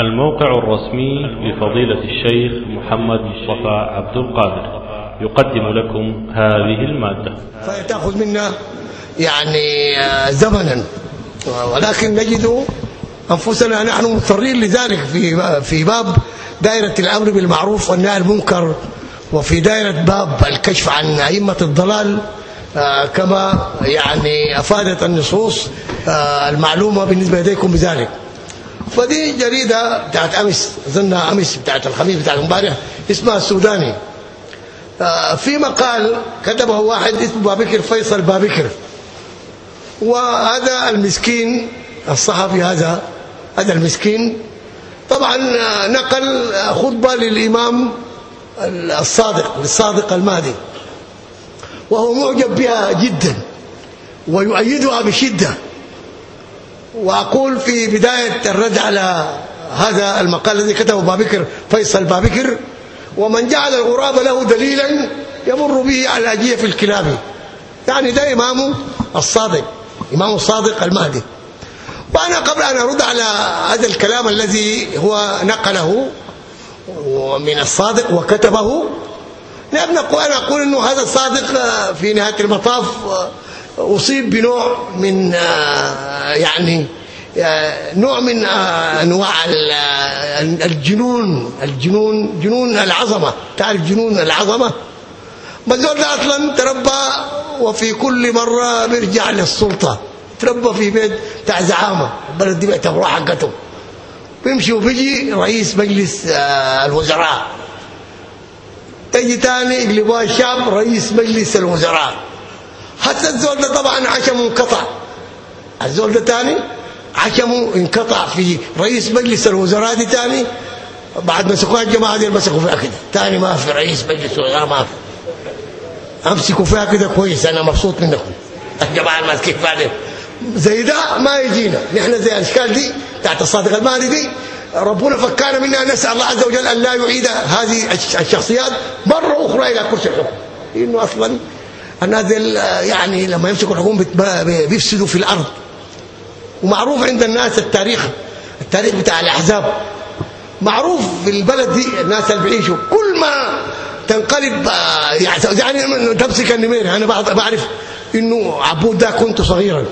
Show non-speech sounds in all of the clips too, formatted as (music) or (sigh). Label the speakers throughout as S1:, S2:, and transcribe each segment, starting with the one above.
S1: الموقع الرسمي لفضيلة الشيخ محمد مصطفى عبد القادر. يقدم لكم هذه المادة.
S2: فتأخذ منا يعني آه، زمنا. ولكن نجد أنفسنا نحن مضطرين لذلك في في باب دائرة الأمر بالمعروف والنهي عن المنكر وفي دائرة باب الكشف عن أئمة الضلال آه، كما يعني أفادت النصوص آه، المعلومة بالنسبة لديكم بذلك. فدي جريدة بتاعت أمس أظنها أمس بتاعت الخميس بتاعت امبارح اسمها السوداني. آه، في مقال كتبه واحد اسمه بابكر فيصل بابكر. وهذا المسكين الصحفي هذا هذا المسكين طبعا نقل خطبة للإمام الصادق للصادق المهدي. وهو معجب بها جدا ويؤيدها بشدة. وأقول في بداية الرد على هذا المقال الذي كتبه بابكر فيصل بابكر ومن جعل الغراب له دليلا يمر به على جيف الكلاب. يعني ده امامه الصادق إمام الصادق المهدي. وأنا قبل أن أرد على هذا الكلام الذي هو نقله من الصادق وكتبه لأن أنا أقول أنه هذا الصادق في نهاية المطاف أصيب بنوع من يعني نوع من أنواع الجنون الجنون جنون العظمة. تعرف جنون العظمة؟ ده أصلا تربى وفي كل مرة بيرجع للسلطة. تربى في بيت بتاع زعامة. البلد دي بيعتبروها حقته. بيمشي وبيجي رئيس مجلس الوزراء. تجي تاني يقلبوها الشعب رئيس مجلس الوزراء. حتى الزول ده طبعا عشمه انقطع. الزول ده تاني عشمه انقطع في رئيس مجلس الوزراء دي تاني. بعد ما سكوا الجماعة دي مسكوا فيها كده. تاني ما في رئيس مجلس الوزراء ما في. أمسكوا فيها كده كويس أنا مبسوط منكم. الجماعة الماسكين فيها زي ده ما يجينا. نحن زي الأشكال دي بتاعت الصادق المالي دي. ربنا فكانا منها نسأل الله عز وجل أن لا يعيد هذه الشخصيات مرة أخرى إلى كرسي الحكم. إنه أصلا الناس يعني لما يمسكوا الحكومة بيفسدوا في الأرض. ومعروف عند الناس التاريخ التاريخ بتاع الأحزاب. معروف في البلد دي الناس اللي بيعيشوا. كل ما تنقلب يعني تمسك النمير أنا بعرف إنه عبود ده كنت صغيرا.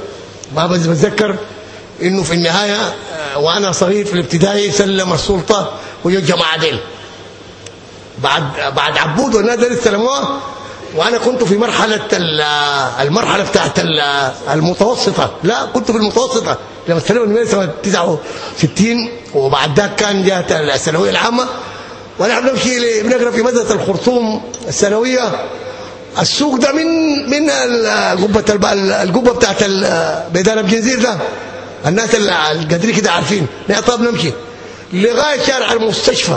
S2: ما بتذكر إنه في النهاية وأنا صغير في الابتدائي سلم السلطة وجا الجماعه بعد بعد عبود والناس دول استلموها وأنا كنت في مرحلة المرحلة بتاعت المتوسطة. لا كنت في المتوسطة. لما استلموا النمير سنة 69 وبعد ذاك كان جات الثانوية العامة. ونحن نمشي بنقرأ في مدرسة الخرطوم الثانوية. السوق ده من من القبة القبة بتاعت ميدان الجنزير ده. الناس القادرين كده عارفين. طب نمشي. لغاية شارع المستشفى.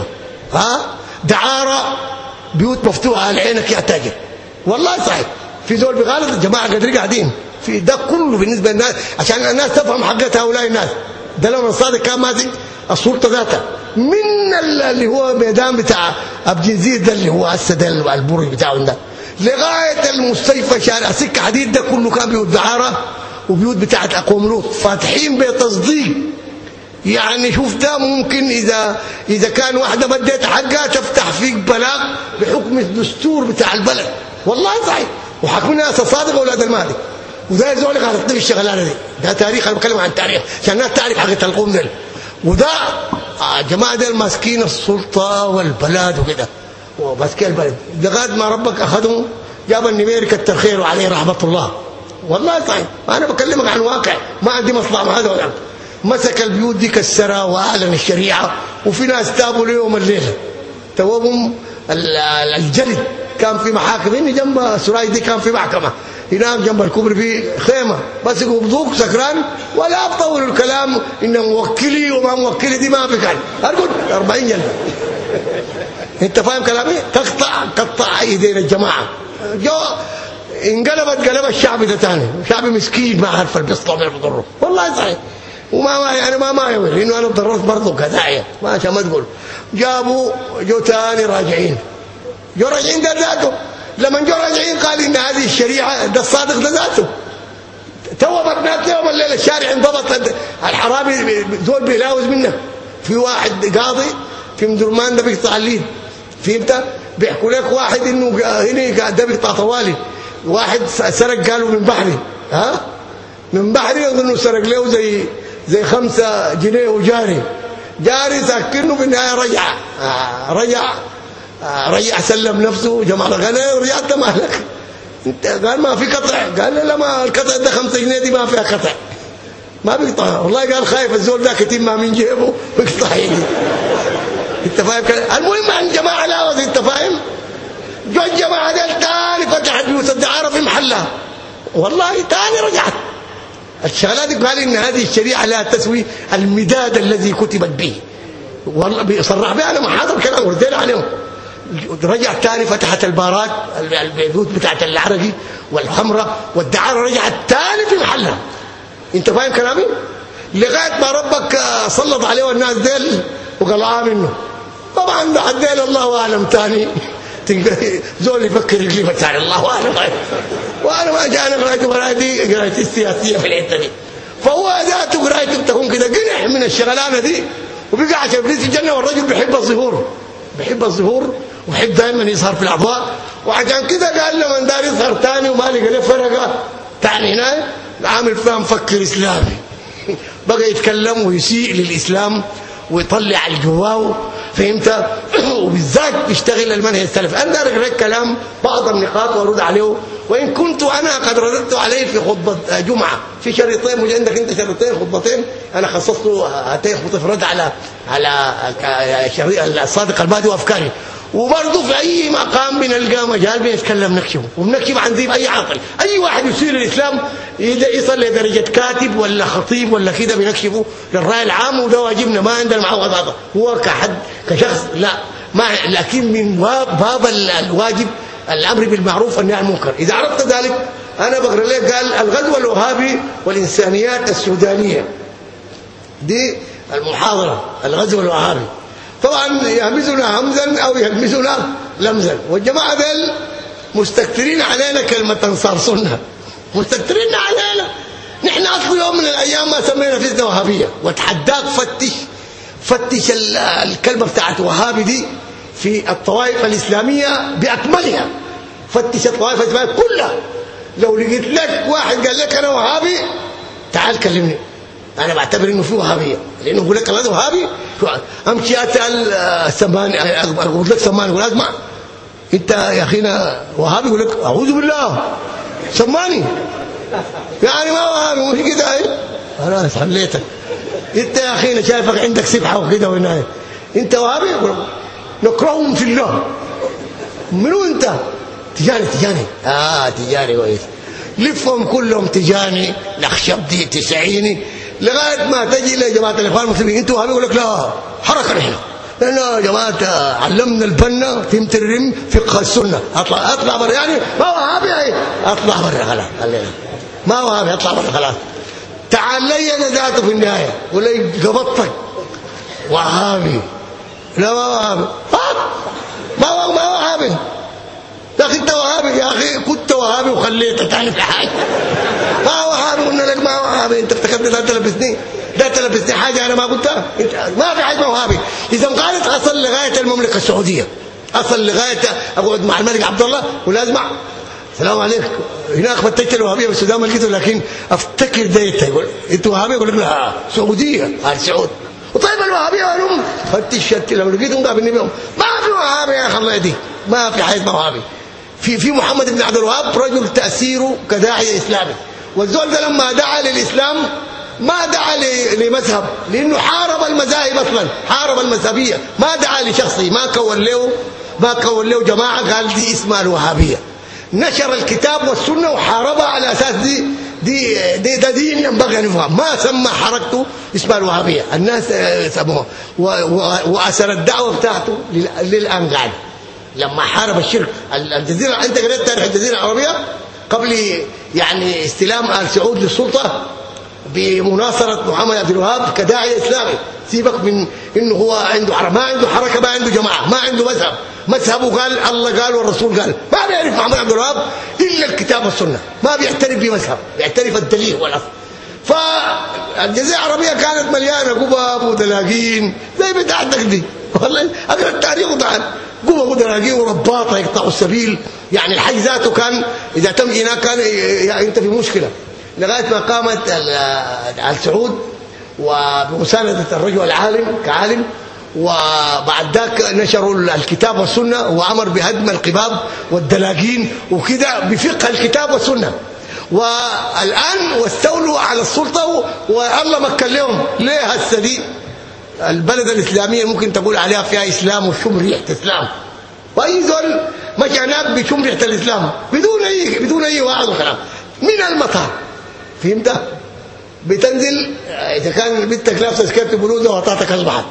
S2: ها؟ دعارة بيوت مفتوحة على عينك يا تاجر. والله صحيح. في زول بغالط جماعة قادرين قاعدين. في ده كله بالنسبة للناس عشان الناس تفهم حقت هؤلاء الناس. ده لما الصادق كان ماسك السلطة ذاتها. من اللي هو ميدان بتاع ابجنزير ده اللي هو أسد البرج بتاعه ده. لغاية المستشفى شارع سكة حديد ده كله كان بيوت دعاره وبيوت بتاعت اقوام لوط فاتحين بتصديق. يعني شوف ده ممكن اذا إذا كان واحدة بديت حقها تفتح فيك بلاغ بحكم الدستور بتاع البلد. والله صحيح. وحكمنا ناس صادق أولاد المهدي. وده زول غلط في الشغلانة دي. ده تاريخ أنا بتكلم عن تاريخ. عشان الناس تعرف حقيقه القوم دول وده جماعة دول ماسكين السلطة والبلد وكده. وماسكين البلد. لغاية ما ربك أخذهم جاب النميري كتر خيره عليه رحمة الله. والله صحيح. أنا بكلمك عن واقع. ما عندي مصلحة مع هذا مسك البيوت دي كسرها وأعلن الشريعة. وفي ناس تابوا ليوم الليلة. توهم الجلد. كان في محاكم هنا جنب سراي دي كان في محكمة. هناك جنب الكوبري في خيمة. بس يقبضوك سكران ولا بطولوا الكلام. ان موكلي وما موكلي دي ما في كان ارقد 40 جلد أنت فاهم كلامي؟ تقطع قطع إيدين الجماعة. جو انقلبت قلب الشعب ده ثاني. شعب مسكين ما عارف البيصطه ما بضره والله صحيح. وما ما يعني ما ما يقول. إنه أنا اتضررت برضه كداعية. ما عشان ما تقول. جابوا جو ثاني راجعين. جو راجعين ده ذاته. لما جو راجعين قال إن هذه الشريعة ده الصادق ده ذاته. تو بنات يوم الليلة الشارع انضبط. الحرامي زول بيلاوز منه. في واحد قاضي في أم درمان ده بيقطع الليل. فهمت بيحكوا لك واحد إنه هنا ده بيقطع طوالي. واحد سرق قالوا من بحري. ها؟ من بحري اظن سرق له زي زي خمسة جنيه وجاري. جاري ساكنه في النهايه رجع. آه رجع. رجع سلم نفسه جمع الغنى ورجعت مالك انت قال ما في قطع. قال لا ما القطع ده 5 جنيه دي ما فيها قطع. ما بيقطع. والله قال خايف الزول ده كتير ما من جيبه بيقطع يجي انت فاهم؟ المهم عن جماعة لا انت فاهم؟ جو الجماعه دي تاني فتحت بيوت الدعاره في محلها. والله تاني رجعت. الشغلات قال إن هذه الشريعة لا تسوي المداد الذي كتبت به. والله بيصرح بها أنا محاضر كلام وردينا عليهم. رجعت تاني فتحت البارات البيوت بتاعت العرقي والحمراء والدعارة رجعت تاني في محلها. انت فاهم كلامي؟ لغاية ما ربك سلط عليه الناس ديل وقلعها منه طبعا ديل الله أعلم تاني (laughs) زول يفكر يقلب تعالى الله أعلم. وأنا ما جانا قرايته قرايتي قرايتي السياسية في الحتة دي. فهو ذاته قرايته بتكون كده قنح من الشغلانة دي. عشان إبليس الجنة والرجل بيحب الظهور. بيحب الظهور. وبيحب دائما يظهر في الاضواء وعشان كده قال لما دار يظهر ثاني وما لقى له فرقة. ثاني هنا عامل فيها مفكر إسلامي. بقى يتكلم ويسيء للإسلام ويطلع الجواه فهمت؟ (clears throat) وبالذات بيشتغل المنهج السلفي. أنا أقرأ كلام بعض النقاط وأرد عليه. وإن كنت أنا قد رددت عليه في خطبة جمعة. في شريطين مش عندك أنت شريطين خطبتين. أنا خصصت هاتين خطب رد على على الصادق البادي وأفكاري. وبرضه في أي مقام بنلقى مجال بنتكلم نكشفه وبنكشف عن ذيب أي عاقل أي واحد يصير الإسلام يصل لدرجه كاتب ولا خطيب ولا كده بنكشفه للرأي العام وده واجبنا ما عندنا معه غضاضة. هو كحد كشخص لا. ما لكن من باب الواجب الأمر بالمعروف والنهي عن المنكر. إذا عرفت ذلك أنا بقرأ لك قال الغزو الوهابي والإنسانيات السودانية. دي المحاضرة الغزو الوهابي. طبعا يهمزنا همزا أو يهمزنا لمزا. والجماعة دول مستكثرين علينا كلمة سنة. مستكثرين علينا. نحن اصل يوم من الأيام ما سمينا نفسنا وهابية. واتحداك فتش فتش الكلمة بتاعت وهابي دي في الطوائف الإسلامية بأكملها. فتش الطوائف الإسلامية كلها. لو لقيت لك واحد قال لك أنا وهابي تعال كلمني. أنا بعتبر إنه في وهابيه لأنه يقول لك هذا وهابي امشي اسال سمان أقول لك سمان يقول أسمع. أنت يا اخينا وهابي يقول لك أعوذ بالله. سماني يعني ما وهابي مش كده أنا خليتك أنت يا اخينا شايفك عندك سبحه وكده وهنا أنت وهابي؟ نكرههم في الله. منو أنت؟ تجاني تجاني. آه تجاني كويس. لفهم كلهم تجاني. نخشبدي تسعيني. لغاية ما تجي لجماعه الإخوان المسلمين أنتوا وهابي يقول لك لا حركة نحن. لأن يا جماعة علمنا البنا فهمت الرم فقه السنة. اطلع أطلع برا يعني ما وهابي يعني أطلع برا خلاص خلينا. ما وهابي أطلع برا خلاص. تعال لي أنا ذاته في النهاية. ولا قبضتك. وهابي. لا ما وهابي ما ما وهابي يا أخي أنت وهابي يا أخي كنت وهابي وخليتك تعرف حاجة ما وهابي قلنا لك ما وهابي أنت افتكرت ده تلبسني؟ ده تلبسني حاجة أنا ما قلتها؟ إنت ما في حاجة وهابي إذا قالت أصل لغاية المملكة السعودية. أصل لغاية أقعد مع الملك عبد الله ولا اسمع السلام عليكم هناك فتشت الوهابية بالسودان ما لقيته لكن أفتكر ديت يقول أنت وهابي؟ يقول لك لا سعودية. قال سعود. وطيب الوهابية وهم فتشت لما لقيتهم قابلني بهم ما في وهابي يا أخي الله يهديك. ما في حاجة وهابي. في في محمد بن عبد الوهاب رجل تاثيره كداعيه إسلامي. والزول ده لما دعا للإسلام ما دعا لمذهب لأنه حارب المذاهب أصلا حارب المذهبية. ما دعا لشخصي ما كون له ما كون له جماعة قال دي اسمها الوهابية. نشر الكتاب والسنة وحاربها على أساس دي دي دي ده دين ينبغي أن يفهم. ما سمى حركته اسمها الوهابية. الناس سموها. واثر الدعوة بتاعته للان قاعد لما حارب الشرك. الجزيرة انت قريت تاريخ الجزيرة العربية؟ قبل يعني استلام آل سعود للسلطة بمناصرة محمد عبد الوهاب كداعي اسلامي سيبك من إنه هو عنده حركه ما عنده حركة ما عنده جماعة ما عنده مذهب. مذهبه قال الله قال والرسول قال. ما بيعرف محمد عبد الوهاب إلا الكتاب والسنة. ما بيعترف بمذهب بيعترف الدليل والأصل. فالجزيره العربية كانت مليانة قبب ودلاقين زي بتاعتك دي والله أقرأ التاريخ طبعا قبب ودلاقين ورباطة يقطعوا السبيل. يعني الحج ذاته كان إذا تم هناك كان يعني أنت في مشكلة. لغاية ما قامت ال سعود وبمسانده الرجل العالم كعالم وبعد ذاك نشروا الكتاب والسنة وأمر بهدم القباب والدلاقين وكده بفقه الكتاب والسنة. والآن واستولوا على السلطة والله مكن لهم ليه هسه دي؟ البلد الإسلامية ممكن تقول عليها فيها إسلام وشم ريحة اسلام وأي زول مشى هناك بشم ريحة الإسلام بدون اي بدون أي وعظ وكلام. من المطار؟ فهمت؟ بتنزل إذا كان بنتك لابسة سكيرت بلوزه وطاطك اصبحت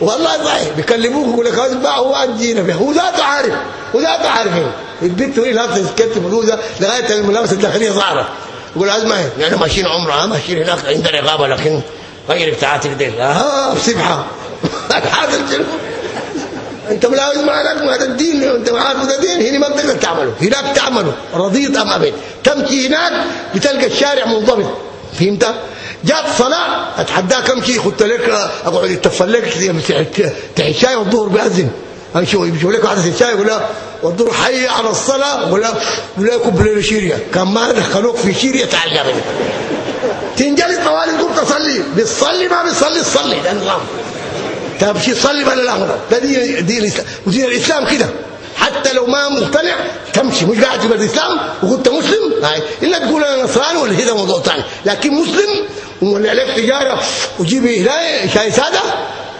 S2: والله صحيح بيكلموك يقول لك اسمع هو عندنا به هو ذاته عارف هو ذاته عارفين البنت وهي لابسة سكيرت بلوزه لغاية الملابس الداخلية ظاهره يقول اسمع يعني ماشيين عمرة ماشيين هناك عندنا اقامه لكن غير بتاعتك دي آه بسبحه هذا شنو أنت ملاوز معك ما الدين. أنت عارف ده دين هنا ما بتقدر تعمله. هناك تعمله. رضيت أم ابد تمشي هناك بتلقى الشارع منضبط. فهمت؟ جات صلاة. اتحداك امشي خدت لك أقعد اتفل لك تحت شاي والظهر بأذن. امشي يمشوا لك واحدة الشاي يقول لها والظهر حي على الصلاة. ولا ولا كب لنا شيريا كان ما دخلوك في شيريا تعلمني تنجلس طوالي تقوم تصلي. بتصلي ما بتصلي تصلي. ده نظام تمشي تصلي بلا لا ده دين دين الإسلام. ودين الإسلام كده. حتى لو ما مقتنع تمشي. مش قاعد في الإسلام؟ وكنت مسلم؟ هاي إلا تقول أنا نصراني ولا كده موضوع ثاني لكن مسلم ومولي عليك تجارة وجيب هنا شاي سادة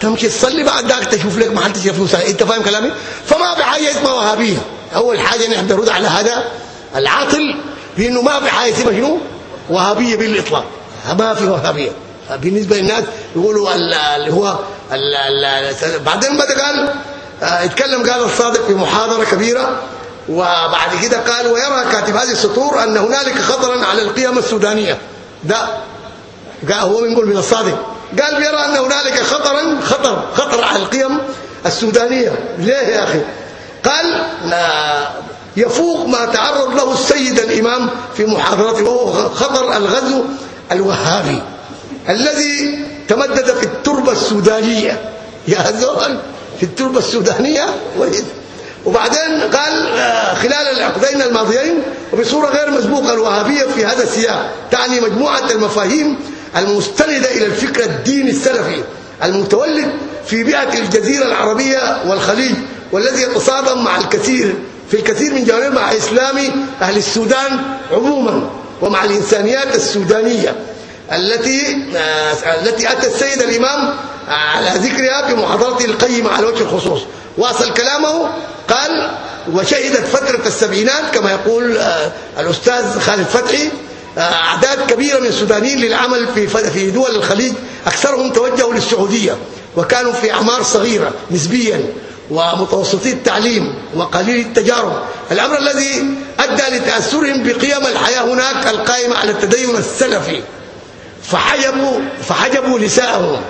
S2: تمشي تصلي بعد ذاك تشوف لك محل تشوف فلوس. أنت فاهم كلامي؟ فما في حاجة اسمها وهابية. أول حاجة نحن نرد على هذا العاطل بانه ما في حاجة اسمها شنو؟ وهابية بالإطلاق. ما في وهابيه بالنسبة للناس يقولوا اللي هو بعدين بدا قال اتكلم قال الصادق في محاضرة كبيرة وبعد كده قال ويرى كاتب هذه السطور أن هنالك خطرا على القيم السودانية. ده قال هو بيقول من الصادق. قال بيرى أن هنالك خطرا خطر خطر على القيم السودانية. ليه يا أخي؟ قال يفوق ما تعرض له السيد الإمام في محاضرته وهو خطر الغزو الوهابي الذي تمدد في التربة السودانية. يا زول في التربة السودانية؟ وبعدين قال خلال العقدين الماضيين وبصورة غير مسبوقة الوهابية في هذا السياق تعني مجموعة المفاهيم المستندة إلى الفكر الديني السلفي المتولد في بيئة الجزيرة العربية والخليج والذي يتصادم مع الكثير في الكثير من جوانب مع إسلام أهل السودان عموما. ومع الإنسانيات السودانية التي التي أتى السيد الإمام على ذكرها في محاضرته القيمه على وجه الخصوص. وأصل كلامه قال وشهدت فترة السبعينات كما يقول الأستاذ خالد فتحي أعداد كبيرة من السودانيين للعمل في في دول الخليج أكثرهم توجهوا للسعودية وكانوا في أعمار صغيرة نسبيا ومتوسطي التعليم وقليل التجارب. الأمر الذي ادى لتاثرهم بقيم الحياة هناك القائمه على التدين السلفي. فحجبوا فحجبوا نساءهم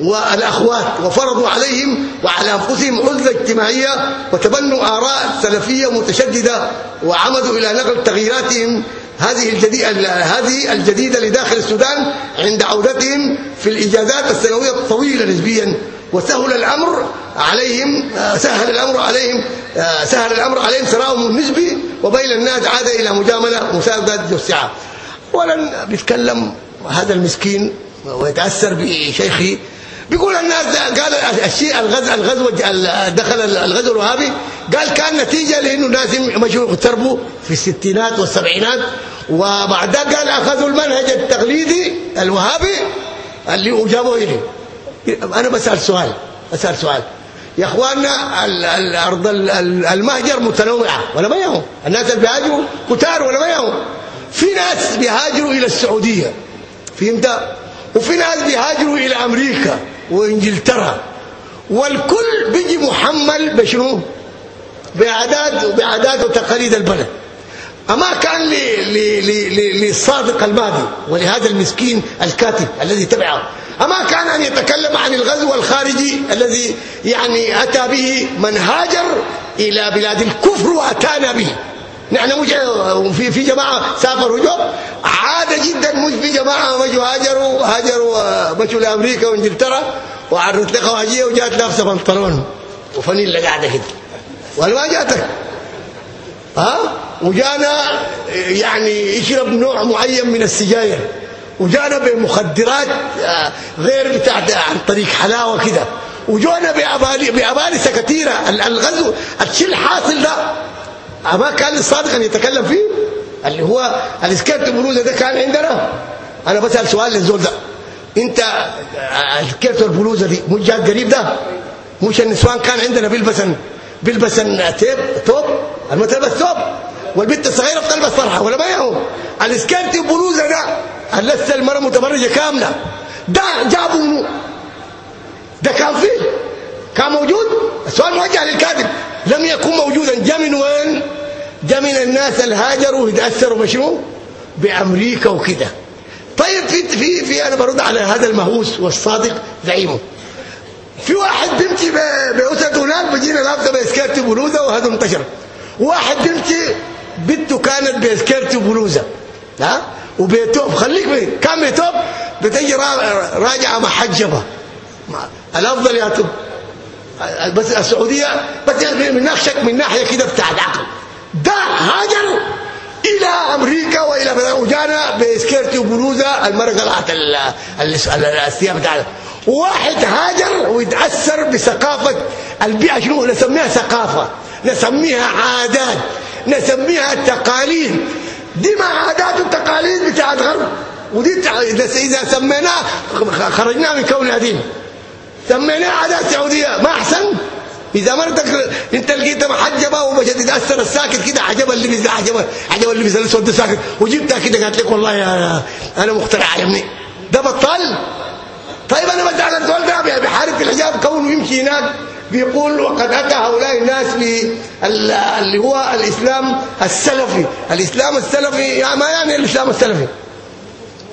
S2: والأخوات وفرضوا عليهم وعلى أنفسهم عزلة اجتماعية وتبنوا آراء سلفية متشددة وعمدوا إلى نقل تغييراتهم. هذه الجديدة هذه الجديدة لداخل السودان عند عودتهم في الإجازات السنوية الطويلة نسبيا. وسهل الأمر عليهم سهل الأمر عليهم سهل الأمر عليهم سراهم النسبي وبين الناس عاد إلى مجاملة مساعدة والسعة اولا بيتكلم هذا المسكين ويتأثر بشيخه. بيقول الناس قال الشيء الغزو الغزو دخل الغزو الوهابي. قال كان نتيجة لأنه الناس مشوا اغتربوا في الستينات والسبعينات. وبعد ذلك قال أخذوا المنهج التقليدي الوهابي اللي أجابوا إليه. أنا بسأل سؤال بسأل سؤال. يا إخواننا الأرض المهجر متنوعة ولا ما يهم الناس اللي بيهاجروا كتار ولا ما يهم في ناس بيهاجروا إلى السعودية فهمت؟ وفي ناس بيهاجروا إلى أمريكا وإنجلترا. والكل بيجي محمل بشنو؟ بعادات بعادات وتقاليد البلد. أما كان للصادق الماضي ولهذا المسكين الكاتب الذي تبعه. أما كان أن يتكلم عن الغزو الخارجي الذي يعني أتى به من هاجر إلى بلاد الكفر وأتانا به. نحن مش في في جماعة سافروا جو. عاده جدا مش في جماعة مشوا هاجروا هاجروا مشوا لأمريكا وإنجلترا وعرت لها خواجيه وجات لابسة بنطلون. وفانيلا قاعدة كده. جاتك. ها؟ وجانا يعني يشرب نوع معين من السجاير. وجانا بمخدرات آه، غير بتاعت عن طريق حلاوة كده. وجونا بأبالي كثيره الغزو الشيء الحاصل ده ما كان الصادق ان يتكلم فيه اللي هو الاسكيرت بلوزه ده كان عندنا. أنا بسأل سؤال للزول ده. أنت ال skirt البلوزه دي مش جات قريب ده؟ مش النسوان كان عندنا بيلبسن بيلبسن تيب توب؟ المتلبس توب. والبنت الصغيرة بتلبس طرحه ولا ما هو ال skirt البلوزه ده لسه المرأة متبرجه كاملة. ده جابوا منه ده كان فيه. كان موجود؟ السؤال موجه للكاتب لم يكن موجودا. جاء من وين؟ جاء من الناس الهاجروا ويتاثروا بشنو؟ بأمريكا وكده. طيب في في في أنا برد على هذا المهووس والصادق زعيمه. في واحد بيمشي بأسد هناك بيجينا لابسه بسكيرت بلوزه وهذا انتشر. واحد بيمشي بنته كانت بسكيرت بلوزه ها؟ وبيتوب خليك بي. كان بيتوب بتجي راجعة محجبه الأفضل يا توب. بس السعودية بس من ناحية من ناحية كده بتاع العقل. ده هاجر إلى أمريكا وإلى وجانا بسكيرتي وبلوزه المراه قلعت الثياب بتاعها واحد هاجر ويتأثر بثقافة البيئة شنو؟ نسميها ثقافة نسميها عادات. نسميها تقاليد دي ما عادات وتقاليد بتاعت غرب. ودي إذا سميناها خرجناها من كونها دين سميناها عادات سعودية. ما أحسن؟ اذا مرتك أنت لقيتها محجبة ومشت تتأثر. الساكت كده عجبها اللبس ده عجبها عجبها اللبس الاسود ده ساكت وجبتها كده قالت لك والله يا أنا مخترع عجبني ده بطل؟ طيب أنا بزعل الزول ده بحارب في الحجاب كونه يمشي هناك. بيقول وقد أتى هؤلاء الناس اللي هو الإسلام السلفي. الإسلام السلفي يعني ما يعني الإسلام السلفي؟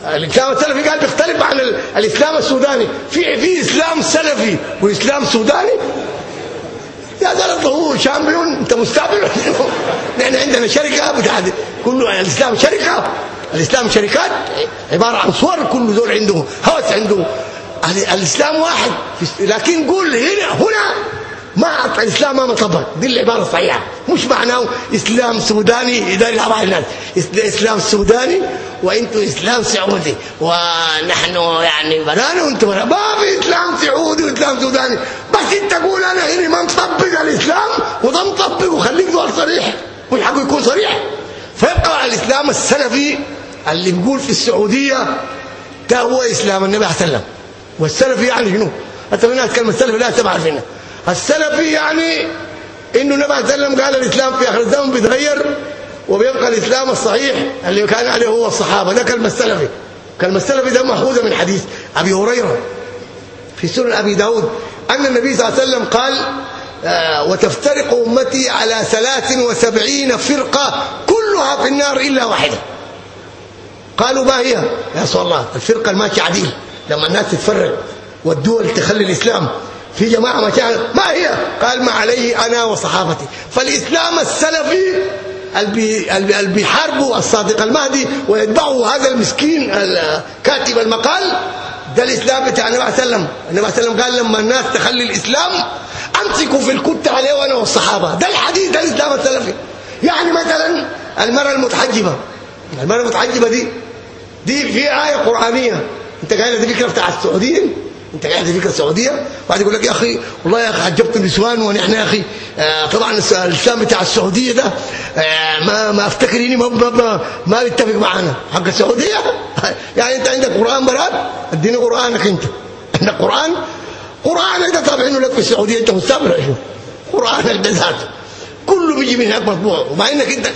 S2: الإسلام السلفي قال بيختلف عن الإسلام السوداني. في في إسلام سلفي وإسلام سوداني؟ يا زلمة هو شامبيون انت مستقبل (laughs) نحن عندنا شركة بتاعت كله الإسلام شركة. الإسلام شركات عبارة عن صور كل دول عنده هوس عنده الإسلام واحد. لكن قول هنا هنا ما الإسلام ما مطبق دي العبارة الصحيحة. مش معناه إسلام سوداني يدار يلعب الناس. إسلام سوداني وأنتم إسلام سعودي. ونحن يعني بنانا وأنتم ما في إسلام سعودي وإسلام سوداني. بس أنت قول أنا هنا ما مطبق الإسلام وده مطبق. وخليك دول صريح. مش حقه يكون صريح. فيبقى الإسلام السلفي اللي بيقول في السعودية ده هو إسلام النبي عليه وسلم. والسلفي يعني شنو؟ حتى الناس كلمة السلفي لا تبع فينا. السلفي يعني إنه النبي صلى الله عليه وسلم قال الإسلام في آخر الزمن بيتغير وبيبقى الإسلام الصحيح اللي كان عليه هو الصحابة. ده كلمة السلفي كلمة السلفي ده ماخوذه من حديث أبي هريرة في سنن أبي داود. أن النبي صلى الله عليه وسلم قال آه وتفترق أمتي على 73 فرقة كلها في النار إلا واحدة. قالوا ما هي يا رسول الله الفرقة الماشيه عديل. لما الناس تتفرق والدول تخلي الإسلام في جماعة ما كان ما هي؟ قال ما عليه أنا وصحابتي. فالإسلام السلفي اللي بيحاربوا الصادق المهدي ويتبعوا هذا المسكين كاتب المقال ده الإسلام بتاع النبي صلى الله عليه وسلم. النبي صلى الله عليه وسلم قال لما الناس تخلي الإسلام أمسكوا في الكت عليه وأنا والصحابة. ده الحديث ده الإسلام السلفي. يعني مثلا المرأة المتحجبه المرأة المتحجبه دي دي في آية قرآنية. انت قايل دي فكرة بتاع السعوديين انت قاعد فكرة السعوديه بعد يقول لك يا أخي والله يا أخي عجبت النسوان ونحن يا أخي آه طبعا الإسلام بتاع السعودية ده آه ما ما أفتكر إني ما ما, ما بيتفق معانا. حق السعودية؟ (laughs) يعني أنت عندك قرآن براد اديني قرآنك أنت. عندك قرآن؟ قرانك ده طابعينه لك في السعودية أنت مستقبل شو؟ قرانك ده ذاته. كله بيجي من هناك مطبوع. ومع إنك أنت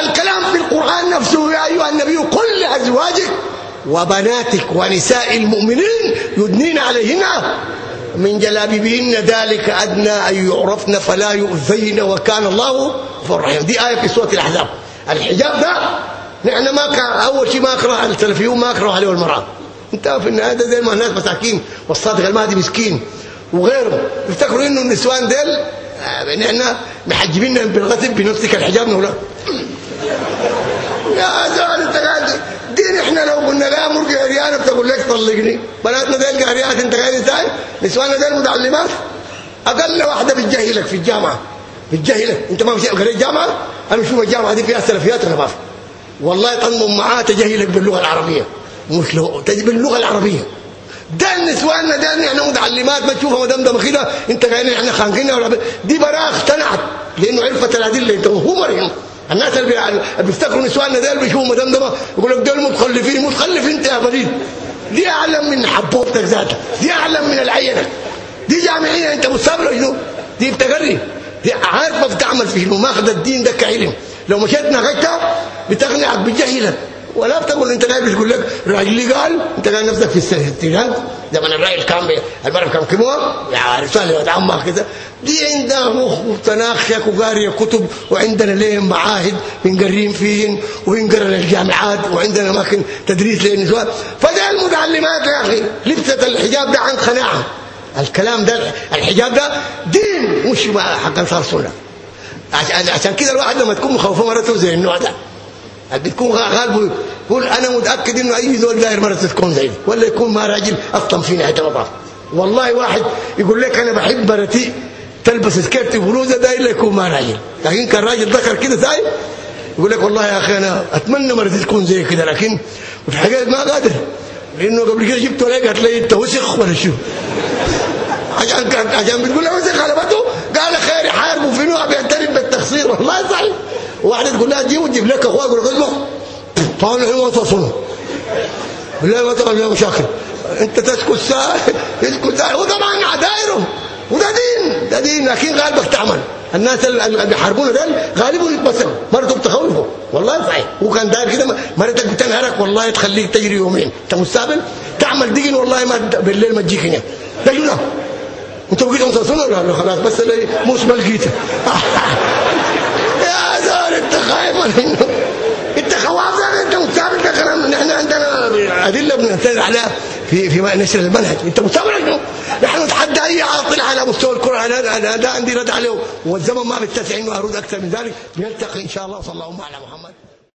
S2: الكلام في القرآن نفسه يا أيها النبي قل لأزواجك وبناتك ونساء المؤمنين يدنين عليهن من جلابيبهن ذلك أدنى أن يعرفن فلا يؤذين وكان الله غفور رحيم دي آية في سورة الأحزاب. الحجاب ده نحن ما كان أول شيء ما اكره السلفيون ما اكره عليه المرأة. انت في النهاية ده زي ما الناس مساكين. والصادق المهدي مسكين. وغيره يفتكروا إنه النسوان ديل نحن محجبين بالغصب بنفسك الحجاب ولا يا زول دين إحنا لو قلنا لا مرقي عريانه بتقول لك طلقني؟ بناتنا ديل قاريات أنت قاعد إزاي نسواننا ديل متعلمات؟ أقل واحدة بتجهلك في الجامعة. بتجهلك أنت ما مش قريت جامعه أنا بشوف الجامعة دي فيها سلفيات رباف والله تنضم معاه تجهلك باللغة العربية. مش لو باللغة العربية. ده النسوان ده إحنا متعلمات ما تشوفها مدمدمة كده. أنت قايلين إحنا خانقينها ولا دي براءة اقتنعت لأنه عرفت الادله انت هو مريم الناس اللي بيفتكروا نسواننا دول بيشوفوا مدمدمه يقول لك دول متخلفين متخلف انت يا فريد. دي أعلم من حبوبتك ذاتها دي أعلم من العينه دي جامعية انت مستقبل شنو؟ دي بتقري دي عارفه بتعمل في شنو ماخذ الدين ده كعلم. لو مشيت ناقشتها بتقنعك بجهلك. ولا بتقول انت قاعد بتقول لك؟ راجل قال انت قاعد نفسك في الستينات ده من الراي الكام المرأة كان يا رسالة وتعمق كده. دي عندها مخ وتناخيك وقارية كتب وعندنا ليهم معاهد بنقرين فيهن وبنقرا للجامعات وعندنا أماكن تدريس للنسوان فده المتعلمات يا أخي. لبست الحجاب ده عن قناعه الكلام ده الحجاب ده دين مش حق انصار سنة. عشان كده الواحد لما تكون مخوفه مرته زي النوع ده. بتكون غالبه يقول أنا متأكد إنه أي زول داير مرته تكون زي ولا يكون ما راجل أصلا في نهاية المطاف والله واحد يقول لك أنا بحب مرتي تلبس سكيرت وبلوزة داير يكون ما راجل. لكن كان راجل ذكر كده زي يقول لك والله يا أخي أنا أتمنى مرتي تكون زي كده لكن في الحقيقة ما قادر. لأنه قبل كده جبت ولا قالت لي أنت وسخ ولا شو؟ عشان كان عشان بتقول له وسخ غلبته قال خير يحاربوا في نوع بيعترف بالتقصير والله صحيح. واحدة تقول لها دي وتجيب لك اخوها يقول لك طبعا هو تصنع بالله ما تقول له مشاكل أنت تسكت ساعة تسكت ساعة. وطبعا دايره وده دين. ده دين. لكن غالبك تعمل. الناس اللي بيحاربونا دول غالبهم يتبسم. مرته بتخوفه. والله صحيح. وكان داير كده مرتك بتنهرك. والله تخليك تجري يومين. أنت مستقبل. تعمل دين والله ما بالليل ما تجيك هنا. ده شنو؟ أنت بقيت انت ولا لا خلاص؟ بس موس بلقيته (laughs) زول انت خايف منه انت خواف انت مستقبل ده نحن عندنا أدلة بنعتمد عليها في في نشر المنهج. انت مستقبل إنه؟ نحن نتحدى أي عاطل على مستوى الكرة. أنا ده عندي رد عليه. والزمن ما بيتسع انه ارد أكثر من ذلك. نلتقي إن شاء الله. صلى الله على محمد.